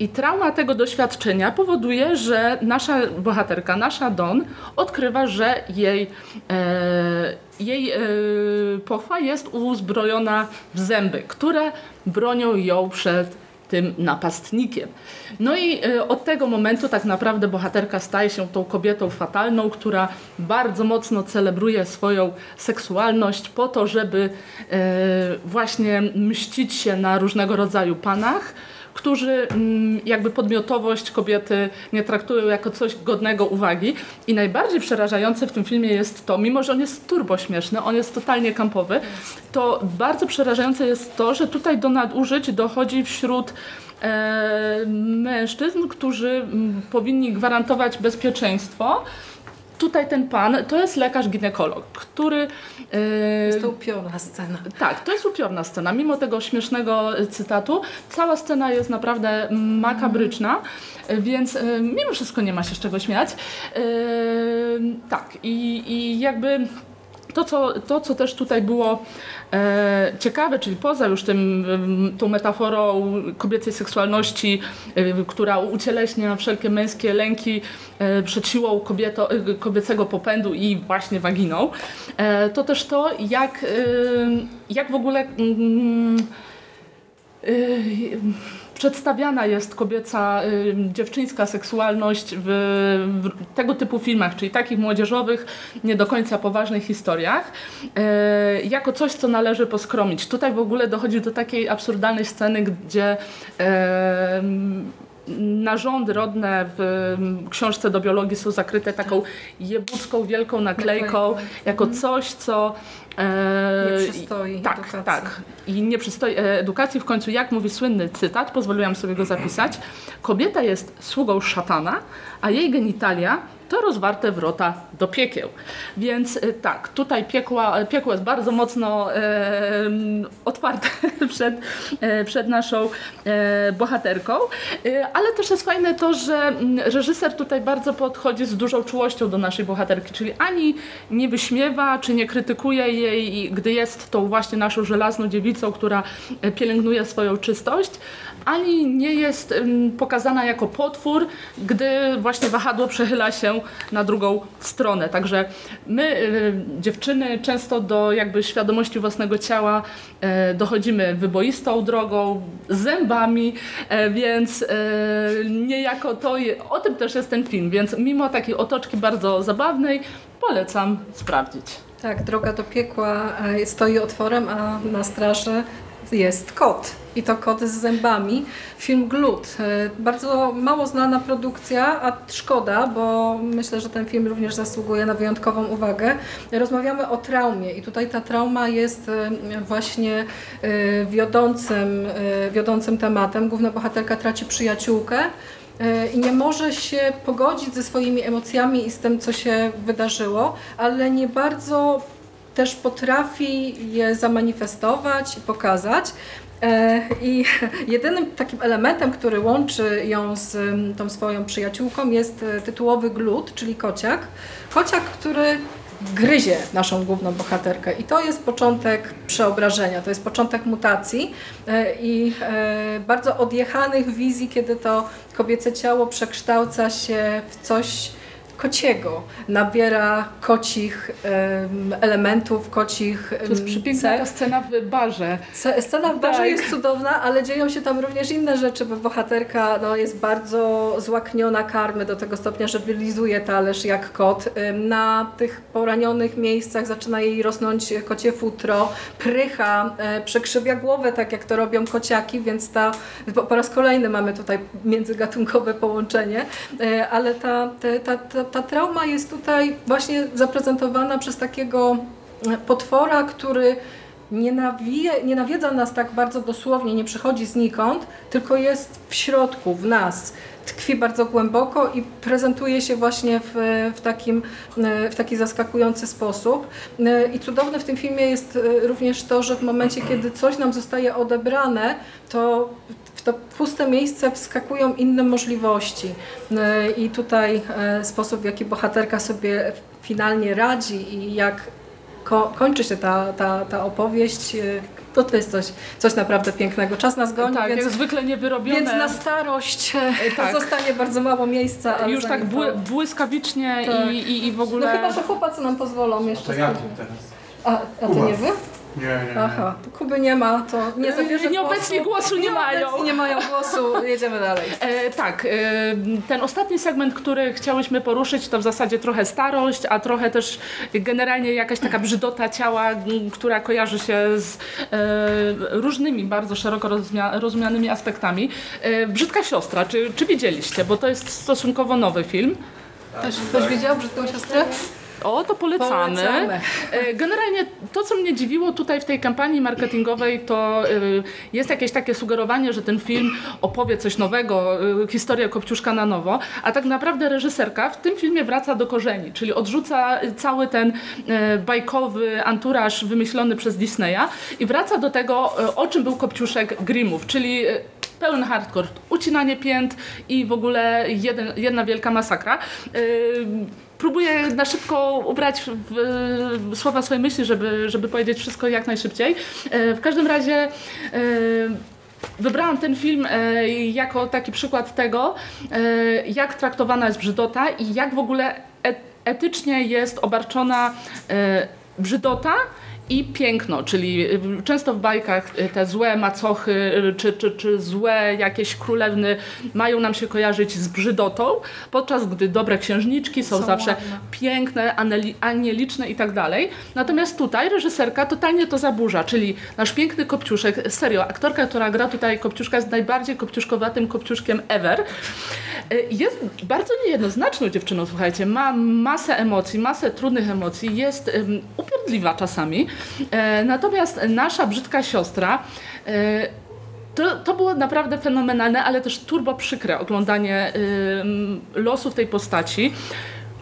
I trauma tego doświadczenia powoduje, że nasza bohaterka, nasza Don, odkrywa, że jej, e, jej e, pochwa jest uzbrojona w zęby, które bronią ją przed tym napastnikiem. No i e, od tego momentu tak naprawdę bohaterka staje się tą kobietą fatalną, która bardzo mocno celebruje swoją seksualność po to, żeby e, właśnie mścić się na różnego rodzaju panach, którzy mm, jakby podmiotowość kobiety nie traktują jako coś godnego uwagi. I najbardziej przerażające w tym filmie jest to, mimo że on jest turbo śmieszny, on jest totalnie kampowy, to bardzo przerażające jest to, że tutaj do nadużyć dochodzi wśród e, mężczyzn, którzy mm, powinni gwarantować bezpieczeństwo. Tutaj ten pan to jest lekarz ginekolog, który. e, Jest to upiorna scena. tak, to jest upiorna scena. Mimo tego śmiesznego cytatu, cała scena jest naprawdę makabryczna, e, więc e, mimo wszystko nie ma się z czego śmiać. E, tak, i, i jakby to co, to, co też tutaj było e, ciekawe, czyli poza już tym, tą metaforą kobiecej seksualności, e, która ucieleśnia wszelkie męskie lęki e, przed siłą kobieto, e, kobiecego popędu i właśnie waginą, e, to też to, jak, e, jak w ogóle mm, y, przedstawiana jest kobieca, y, dziewczyńska seksualność w, w tego typu filmach, czyli takich młodzieżowych, nie do końca poważnych historiach, y, jako coś, co należy poskromić. Tutaj w ogóle dochodzi do takiej absurdalnej sceny, gdzie narządy rodne w książce do biologii są zakryte taką jebucką, wielką naklejką, jako coś, co... e, Nie przystoi tak, edukacji. tak. I nie przystoi e, edukacji. W końcu, jak mówi słynny cytat, pozwoliłam sobie go zapisać. Kobieta jest sługą szatana, a jej genitalia to rozwarte wrota do piekieł. Więc e, tak, tutaj piekła, piekło jest bardzo mocno e, otwarte przed, e, przed naszą e, bohaterką. E, ale też jest fajne to, że reżyser tutaj bardzo podchodzi z dużą czułością do naszej bohaterki, czyli ani nie wyśmiewa, czy nie krytykuje jej, gdy jest tą właśnie naszą żelazną dziewicą, która e, pielęgnuje swoją czystość, ani nie jest pokazana jako potwór, gdy właśnie wahadło przechyla się na drugą stronę. Także my, dziewczyny, często do jakby świadomości własnego ciała e, dochodzimy wyboistą drogą, zębami, e, więc e, niejako to, o tym też jest ten film, więc mimo takiej otoczki bardzo zabawnej, polecam sprawdzić. Tak, droga do piekła stoi otworem, a na straży jest kot. I to kot z zębami. Film Glut. E, Bardzo mało znana produkcja, a szkoda, bo myślę, że ten film również zasługuje na wyjątkową uwagę. Rozmawiamy o traumie i tutaj ta trauma jest e, właśnie e, wiodącym, wiodącym tematem. Główna bohaterka traci przyjaciółkę. I nie może się pogodzić ze swoimi emocjami i z tym, co się wydarzyło, ale nie bardzo też potrafi je zamanifestować i pokazać. E, I jedynym takim elementem, który łączy ją z tą swoją przyjaciółką jest e, tytułowy glut, czyli kociak. Kociak, który gryzie naszą główną bohaterkę i to jest początek przeobrażenia, to jest początek mutacji e, i bardzo odjechanych wizji, kiedy to kobiece ciało przekształca się w coś kociego, nabiera kocich em, elementów, kocich To jest przepiękna ta scena w barze. Scena w barze Tak. jest cudowna, ale dzieją się tam również inne rzeczy, bo bohaterka no, jest bardzo złakniona karmy do tego stopnia, że wylizuje talerz jak kot. Na tych poranionych miejscach zaczyna jej rosnąć kocie futro, prycha, e, przekrzywia głowę, tak jak to robią kociaki, więc ta, po, raz kolejny mamy tutaj międzygatunkowe połączenie, e, ale ta, te- ta, ta, trauma jest tutaj właśnie zaprezentowana przez takiego e, potwora, który nie, nawie, nie nawiedza nas tak bardzo dosłownie, nie przychodzi znikąd, tylko jest w środku, w nas. Tkwi bardzo głęboko i prezentuje się właśnie w, w, takim, e, w taki zaskakujący sposób. E, I cudowne w tym filmie jest również to, że w momencie, kiedy coś nam zostaje odebrane, to to puste miejsce wskakują inne możliwości. E, I tutaj e, sposób, w jaki bohaterka sobie finalnie radzi i jak ko kończy się ta, ta, ta opowieść, to to jest coś, coś naprawdę pięknego. Czas nas goni, tak, więc, jak zwykle niewyrobione. więc na starość e, tak. zostanie bardzo mało miejsca. ale już tak bły, błyskawicznie Tak. i, i, i w No ogóle... chyba, że chłopacy nam pozwolą jeszcze. To ja teraz. A, a to nie wy? Nie, nie, nie. Aha, Kuby nie ma, to nie zabierze Nieobecni głosu nie mają. Nieobecni nie mają głosu, jedziemy dalej. E, tak, e, ten ostatni segment, który chciałyśmy poruszyć, to w zasadzie trochę starość, a trochę też generalnie jakaś taka brzydota ciała, która kojarzy się z e, różnymi bardzo szeroko rozumianymi aspektami. E, Brzydka siostra, czy, czy widzieliście? Bo to jest stosunkowo nowy film. Ktoś, ktoś widział brzydką siostrę? O, to polecamy. Polecamy. E, Generalnie to, co mnie dziwiło tutaj w tej kampanii marketingowej, to e, jest jakieś takie sugerowanie, że ten film opowie coś nowego, e, historię Kopciuszka na nowo, a tak naprawdę reżyserka w tym filmie wraca do korzeni, czyli odrzuca cały ten bajkowy anturaż wymyślony przez Disneya i wraca do tego, o czym był Kopciuszek Grimmów, czyli pełen hardcore, ucinanie pięt i w ogóle jeden, jedna wielka masakra. Yy, Próbuję na szybko ubrać w, w słowa swoje myśli, żeby, żeby powiedzieć wszystko jak najszybciej. Yy, W każdym razie yy, Wybrałam ten film e, jako taki przykład tego, e, jak traktowana jest brzydota i jak w ogóle et, etycznie jest obarczona e, brzydota i piękno, czyli y, często w bajkach y, te złe macochy y, czy, czy, czy złe jakieś królewny mają nam się kojarzyć z brzydotą, podczas gdy dobre księżniczki są, Są zawsze ładne. piękne, anieliczne i tak dalej. Natomiast tutaj reżyserka totalnie to zaburza, czyli nasz piękny Kopciuszek, serio, aktorka, która gra tutaj Kopciuszka jest najbardziej kopciuszkowatym Kopciuszkiem ever. Jest bardzo niejednoznaczną dziewczyną, słuchajcie, ma masę emocji, masę trudnych emocji, jest ym, upierdliwa czasami, natomiast nasza brzydka siostra e, to, to było naprawdę fenomenalne, ale też turbo przykre oglądanie ym, losów tej postaci,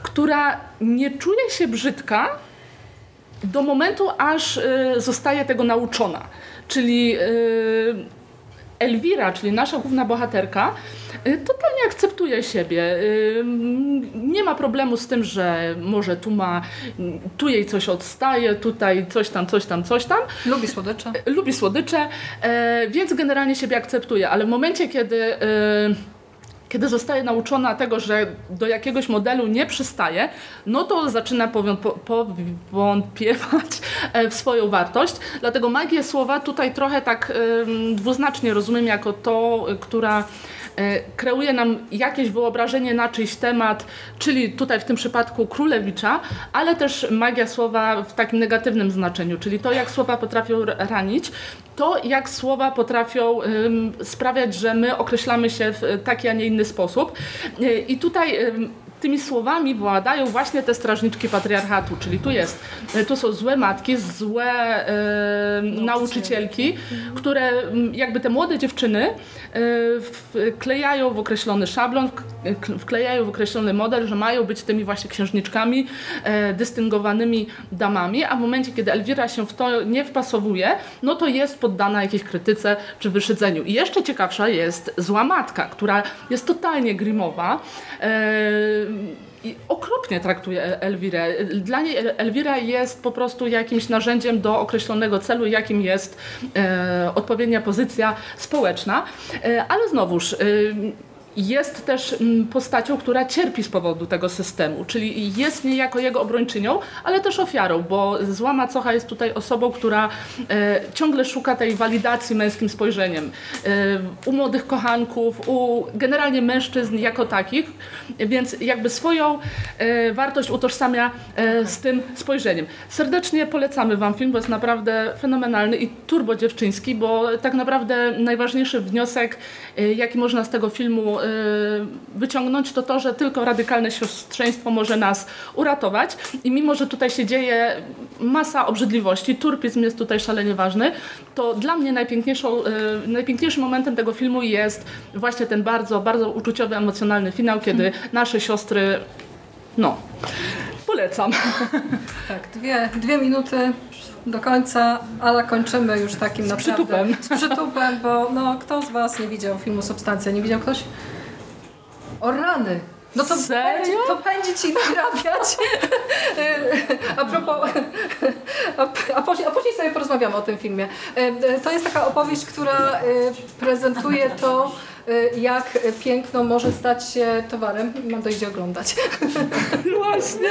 która nie czuje się brzydka do momentu, aż y, zostaje tego nauczona. Czyli y, Elwira, czyli nasza główna bohaterka, y, totalnie akceptuje siebie. Y, Nie ma problemu z tym, że może tu ma, tu jej coś odstaje, tutaj coś tam, coś tam, coś tam Lubi słodycze. lubi słodycze, więc generalnie siebie akceptuje, ale w momencie, kiedy, kiedy zostaje nauczona tego, że do jakiegoś modelu nie przystaje, no to zaczyna powątpiewać e, w swoją wartość. Dlatego magię słowa tutaj trochę tak dwuznacznie rozumiem jako to, która kreuje nam jakieś wyobrażenie na czyjś temat, czyli tutaj w tym przypadku królewicza, ale też magia słowa w takim negatywnym znaczeniu, czyli to jak słowa potrafią ranić, to jak słowa potrafią sprawiać, że my określamy się w taki, a nie inny sposób. Y, I tutaj tymi słowami władają właśnie te strażniczki patriarchatu, czyli tu jest, y, tu są złe matki, złe y, nauczycielki, które jakby te młode dziewczyny y, wklejają w określony szablon, wk- wklejają w określony model, że mają być tymi właśnie księżniczkami, e, dystyngowanymi damami, a w momencie, kiedy Elwira się w to nie wpasowuje, no to jest poddana jakiejś krytyce czy wyszydzeniu. I jeszcze ciekawsza jest zła matka, która jest totalnie grimowa. E, okropnie traktuje El- Elwirę. Dla niej El- Elwira jest po prostu jakimś narzędziem do określonego celu, jakim jest e, odpowiednia pozycja społeczna. E, ale znowuż, e, jest też mm, postacią, która cierpi z powodu tego systemu, czyli jest niejako jego obrończynią, ale też ofiarą, bo zła macocha jest tutaj osobą, która e, ciągle szuka tej walidacji męskim spojrzeniem. E, u młodych kochanków, u generalnie mężczyzn jako takich, więc jakby swoją e, wartość utożsamia e, z tym spojrzeniem. Serdecznie polecamy Wam film, bo jest naprawdę fenomenalny i turbo dziewczyński, bo tak naprawdę najważniejszy wniosek, e, jaki można z tego filmu wyciągnąć, to to, że tylko radykalne siostrzeństwo może nas uratować. I mimo, że tutaj się dzieje masa obrzydliwości, turpizm jest tutaj szalenie ważny, to dla mnie najpiękniejszą, e, najpiękniejszym momentem tego filmu jest właśnie ten bardzo, bardzo uczuciowy, emocjonalny finał, kiedy nasze siostry, no, polecam. Tak, dwie, dwie minuty do końca, ale kończymy już takim Z naprawdę... przytupem. Z przytupem, bo no, kto z Was nie widział filmu Substancja? Nie widział ktoś? O rany! No to Serio? pędzi, to pędzi ci nadrabiać. a propos, a, później, a później sobie porozmawiamy o tym filmie. E, e, To jest taka opowieść, która e, prezentuje to, jak piękno może stać się towarem. Mam dojść oglądać. Właśnie.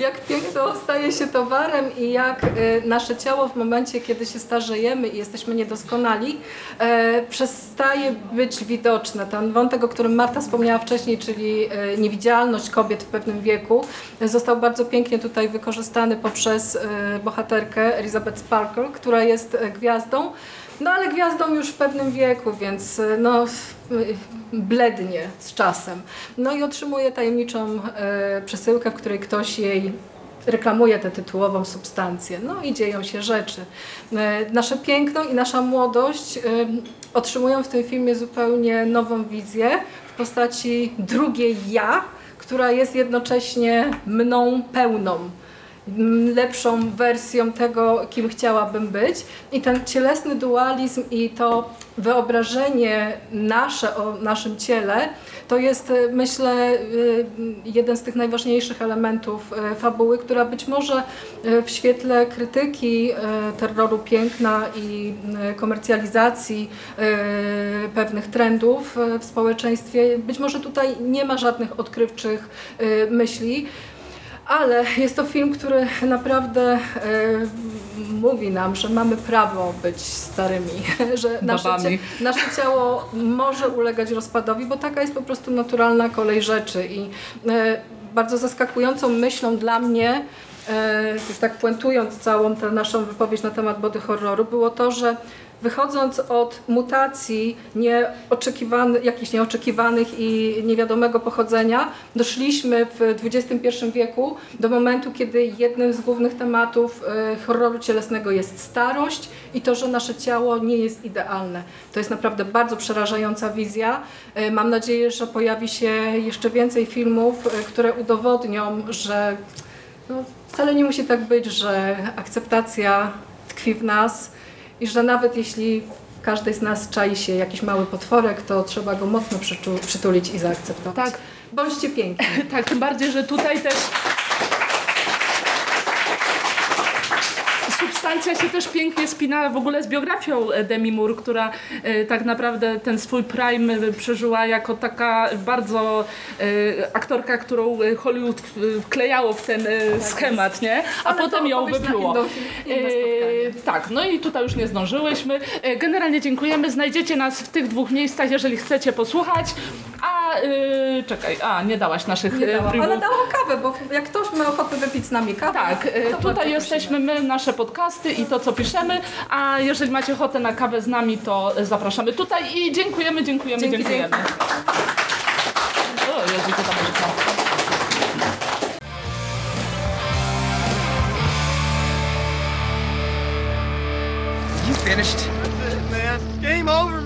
jak piękno staje się towarem i jak y, nasze ciało w momencie, kiedy się starzejemy i jesteśmy niedoskonali, e, przestaje być widoczne. Ten wątek, o którym Marta wspomniała wcześniej, czyli niewidzialność kobiet w pewnym wieku, został bardzo pięknie tutaj wykorzystany poprzez bohaterkę Elizabeth Sparkle, która jest gwiazdą. No ale gwiazdą już w pewnym wieku, więc e, no, y, blednie z czasem. No i otrzymuje tajemniczą e, przesyłkę, w której ktoś jej reklamuje tę tytułową substancję. No i dzieją się rzeczy. E, Nasze piękno i nasza młodość e, otrzymują w tym filmie zupełnie nową wizję w postaci drugiej ja, która jest jednocześnie mną pełną lepszą wersją tego, kim chciałabym być. I ten cielesny dualizm i to wyobrażenie nasze o naszym ciele, to jest e, myślę y, jeden z tych najważniejszych elementów e, fabuły, która być może e, w świetle krytyki e, terroru piękna i e, komercjalizacji e, pewnych trendów e, w społeczeństwie, być może tutaj nie ma żadnych odkrywczych e, myśli. Ale jest to film, który naprawdę e, mówi nam, że mamy prawo być starymi, że nasze, nasze ciało może ulegać rozpadowi, bo taka jest po prostu naturalna kolej rzeczy. I e, bardzo zaskakującą myślą dla mnie, e, tak puentując całą tę naszą wypowiedź na temat body horroru, było to, że wychodząc od mutacji nieoczekiwanych, jakichś nieoczekiwanych i niewiadomego pochodzenia, doszliśmy w XXI wieku do momentu, kiedy jednym z głównych tematów e, horroru cielesnego jest starość i to, że nasze ciało nie jest idealne. To jest naprawdę bardzo przerażająca wizja. E, Mam nadzieję, że pojawi się jeszcze więcej filmów, e, które udowodnią, że no, wcale nie musi tak być, że akceptacja tkwi w nas i że nawet jeśli w każdej z nas czai się jakiś mały potworek, to trzeba go mocno przytulić i zaakceptować. Tak. Bądźcie piękni. Tak, tym bardziej, że tutaj też substancja się też pięknie spina w ogóle z biografią e, Demi Moore, która e, tak naprawdę ten swój prime e, przeżyła jako taka bardzo aktorka, którą Hollywood wklejało w ten schemat, nie? A Ale potem ją wypluło. tak, no i tutaj już nie zdążyłyśmy. Generalnie dziękujemy. Znajdziecie nas w tych dwóch miejscach, jeżeli chcecie posłuchać. A e, czekaj, a nie dałaś naszych Nie e, dałam, ale dałam kawę, bo jak ktoś ma ochotę wypić z nami kawę, tak, to bardzo tutaj jesteśmy my, nasze podcasty i to, co piszemy, a jeżeli macie ochotę na kawę z nami, to zapraszamy tutaj i dziękujemy, dziękujemy, Dzięki, dziękujemy. O, Jezu, to tam jest You finished? That's it, man. Game over,